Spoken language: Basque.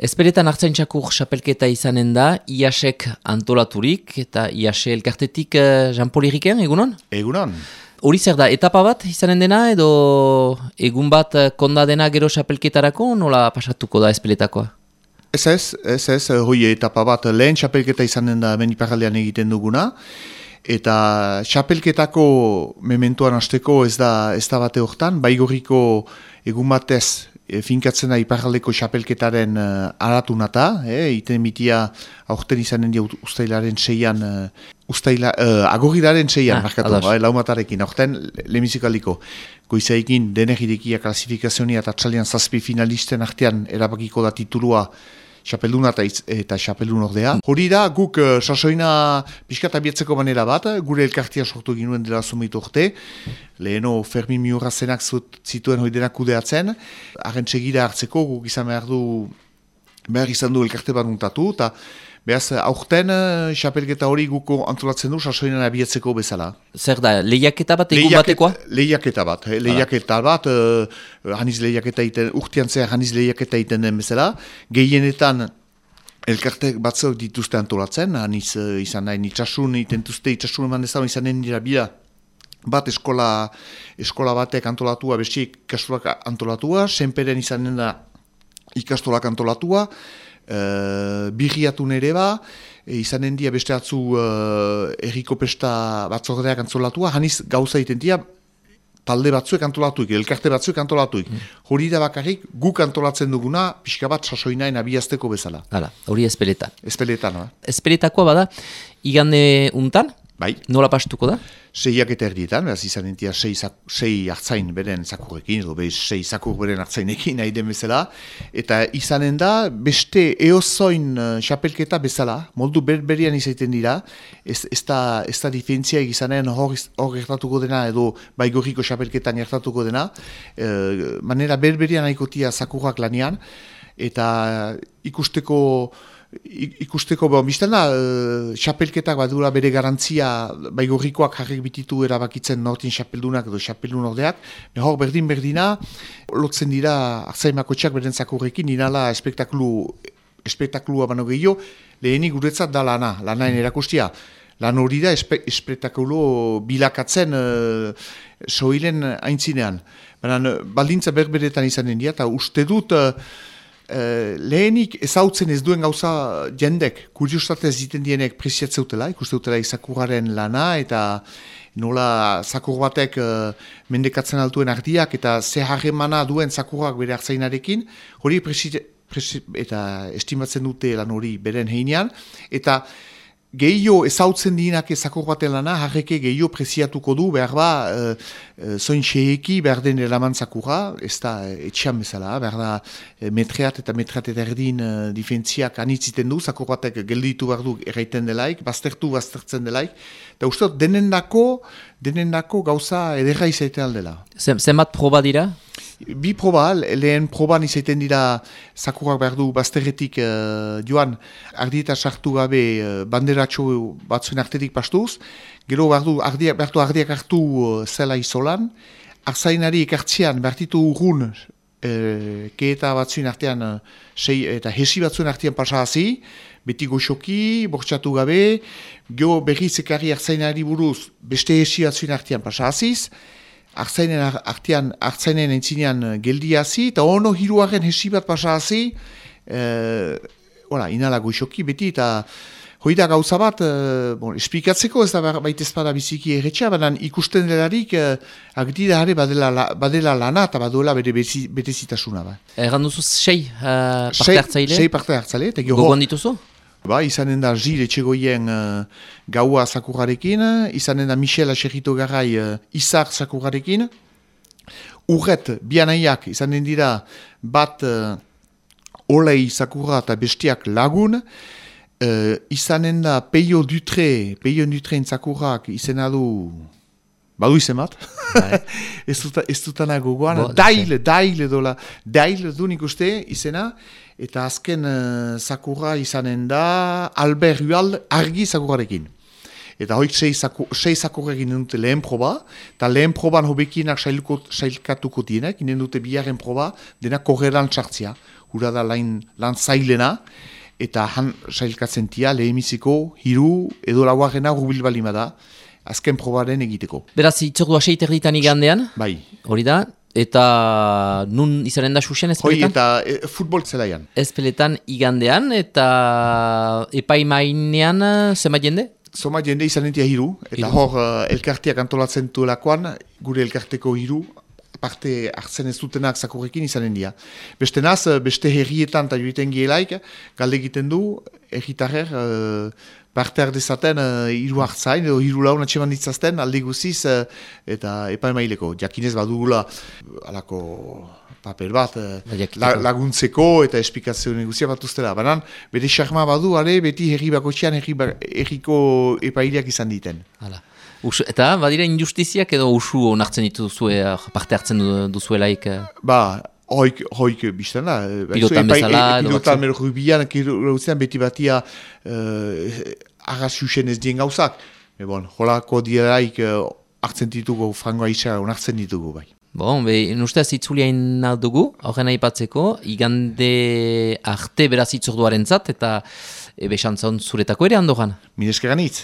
Ezperetan hartzen txakur xapelketa izanen da, IASek antolaturik eta IASe elkartetik uh, Jean-Paul egunon? Egunon. Hori zer da, etapa bat izanen dena edo egun bat konda dena gero xapelketarako nola pasatuko da ezpeletakoa? Ez ez, ez ez, hoi etapa bat lehen xapelketa izanen da meniparaldean egiten duguna. Eta xapelketako mementuan hasteko ez da, ez da bate hortan, baigorriko egun batez e, finkatzen da iparraldeko xapelketaren uh, aratunata, e, iten mitia aurten izanen dia ustailaren seian, uh, ustaila, uh, agogiraren seian, ah, markatu, eh, laumatarekin, aurten lemizikaliko. Goizaikin deneridekia klasifikazionia eta txalian zazpi finalisten artean erabakiko da titulua xapelduna eta, eta xapeldun ordea. Hori da, guk uh, sasoina pixkat abietzeko manera bat, gure elkartia sortu ginuen dela sumitu orte, leheno Fermin Miurra zenak zituen hori denak kudeatzen, haren hartzeko guk izan behar du, behar izan du elkarte bat nuntatu, eta Beaz, aurten, xapelketa hori guko antolatzen du, sasoinan abietzeko bezala. Zer da, lehiaketa bat, egun batekoa? Lehiaketa bat, eh, lehiaketa bat, uh, haniz lehiaketa iten, urtean zer haniz lehiaketa iten den bezala. Gehienetan, elkarte batzuk dituzte antolatzen, haniz uh, izan nahi, itxasun, iten duzte itxasun eman dezaun izan nira bila. Bat eskola, eskola batek antolatua, besti ikastolak antolatua, senperen izanen da ikastolak antolatua, uh, birriatu nere ba, e, izanen dia beste atzu uh, erriko pesta batzordeak antzolatua, haniz gauza iten dia, talde batzuek antolatuik, elkarte batzuek antolatuik. Mm. Hori da bakarrik, guk antolatzen duguna, pixka bat sasoinain abiazteko bezala. Hala, hori espeletan. Espeletan, no? Espeletakoa bada, igande untan, Bai. Nola pastuko da? Seiak eta erdietan, behaz izan entia sei, sei hartzain beren zakurrekin, edo behiz sei zakur beren hartzainekin nahi den bezala, eta izanen da beste eozoin uh, bezala, moldu berberian izaiten dira, ez, ez da, ez da difentzia egizanen hor, hor gertatuko dena, edo baigorriko xapelketan gertatuko dena, uh, manera berberian haikotia zakurrak lanian, eta ikusteko ikusteko, bon, bizten da, uh, xapelketak badura bere garantzia, baigorrikoak jarrik bititu erabakitzen nortin xapeldunak edo xapeldun ordeak, hor berdin-berdina, lotzen dira, arzaimako txak beren zakurrekin, inala espektaklu, espektaklua bano gehiago, lehenik guretzat da lana, lanaen erakustia. Lan hori da espe, bilakatzen uh, soilen aintzinean. Baina, baldintza berberetan izanen dira, eta uste dut, uh, Uh, lehenik ezautzen ez duen gauza jendek, kuriostatez ziten dienek presiatzeutela, ikuste dutela izakurraren lana, eta nola zakur batek uh, mendekatzen altuen ardiak, eta ze harremana duen zakurrak bere hartzainarekin, hori eta estimatzen dute lan hori beren heinean, eta Gehio ezautzen dinak ezakor baten lana, harreke gehio preziatuko du, behar ba, e, zoin xeeki behar den elamantzakura, ez da etxian bezala, behar da metreat eta metreat eta erdin e, difentziak anitziten du, zakor batek gelditu behar du erraiten delaik, baztertu baztertzen delaik, eta uste denen dako, denen dako gauza edera izaiten aldela. Zenbat proba dira? Bi proba, lehen proban izaiten dira zakurak behar du bazterretik uh, joan. Ardieta sartu gabe uh, banderatxo batzuen artetik pastuz, gero behar du ardiak, behar du ardiak hartu uh, zela izolan, arzainari ekartzean behar ditu urrun uh, keeta batzuen artean uh, sei, eta hesi batzuen artean pasahazi, beti goxoki, bortxatu gabe, gero berriz ekarri arzainari buruz beste hesi batzuen artean pasahaziz, Artzainen artean, artzainen entzinean eh, geldiazi, eta ono hiruaren hesi bat pasazi, e, ora, inala goxoki beti, eta hoi da gauza bat, e, bon, esplikatzeko ez da baita ezpada biziki erretxa, baina ikusten delarik, e, agdi da badela, badela lana eta baduela bere betezitasuna. Ba. Egan duzu sei uh, parte hartzaile? Sei parte hartzaile. Gogoan dituzu? Ba, izanen da Gil etxegoien uh, gaua zakurrarekin, izanen da Michel Aserrito Garai uh, Izar zakurrarekin. Urret, bianaiak, izanen dira bat uh, olei zakurra eta bestiak lagun. Uh, izanen da Peio Dutre, Peio Dutre zakurrak izena du... Badu izen bat? Bai. ez, ez dutana gogoan. Daile, daile dola. Daile du nik uste izena. Eta azken uh, sakurra izanen da Albert Ual argi sakurrarekin. Eta hoik sei, saku, sei sakurrekin dute lehen proba, eta lehen proban hobekinak sailkatuko dienak, inen dute biaren proba, dena korreran txartzia. hura da lain, lan zailena, eta han sailkatzen tia lehemiziko hiru edo lauagena rubil balima da, azken probaren egiteko. Beraz, itzordua seiter ditan igandean, Bai, hori da, eta nun izanen da susen hoi ezpeletan? eta e, futbol zelaian. Ezpeletan igandean, eta epaimainean eh, zenbat jende? Zoma jende izan entia hiru, eta hor uh, elkarteak antolatzen duelakoan, gure elkarteko hiru, parte hartzen ez dutenak zakurrekin izanen dira. Beste naz, eh, beste herrietan eta joiten gielaik, galde egiten du, erritarrer, uh, parte hardezaten uh, hiru hartzain, edo hiru laun atseman ditzazten, alde guziz, uh, eta epaimaileko. Jakinez badugula, alako paper bat, jakiteko. la, laguntzeko eta esplikazio negozia bat ustela. Banan, bere xarma badu, ale, beti herri bakotxean ba- herriko epaileak izan diten. Hala. Usu, eta badira injustiziak edo usu onartzen dituzue eh, parte hartzen du- duzuelaik eh, Ba, hoik, hoik biztan da. eh, Pilotan epai- bezala e- Pilotan rubian, kirautzen beti batia uh, arrazusen ez dien gauzak. E bon, holako diaraik uh, hartzen ditugu, frangoa isa, onartzen ditugu bai. Bon, be, ustez itzuliain dugu, horren aipatzeko, igande arte beraz itzorduaren zat, eta xantzon zuretako ere handogan. Mineskeran hitz.